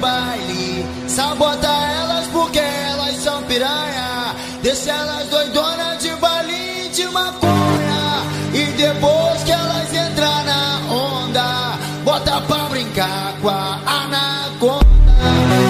baile. Sabota elas porque elas são piranha. Deixa elas doidonas de baile de maconha. E depois que elas entrar na onda, bota pra brincar com a anaconda.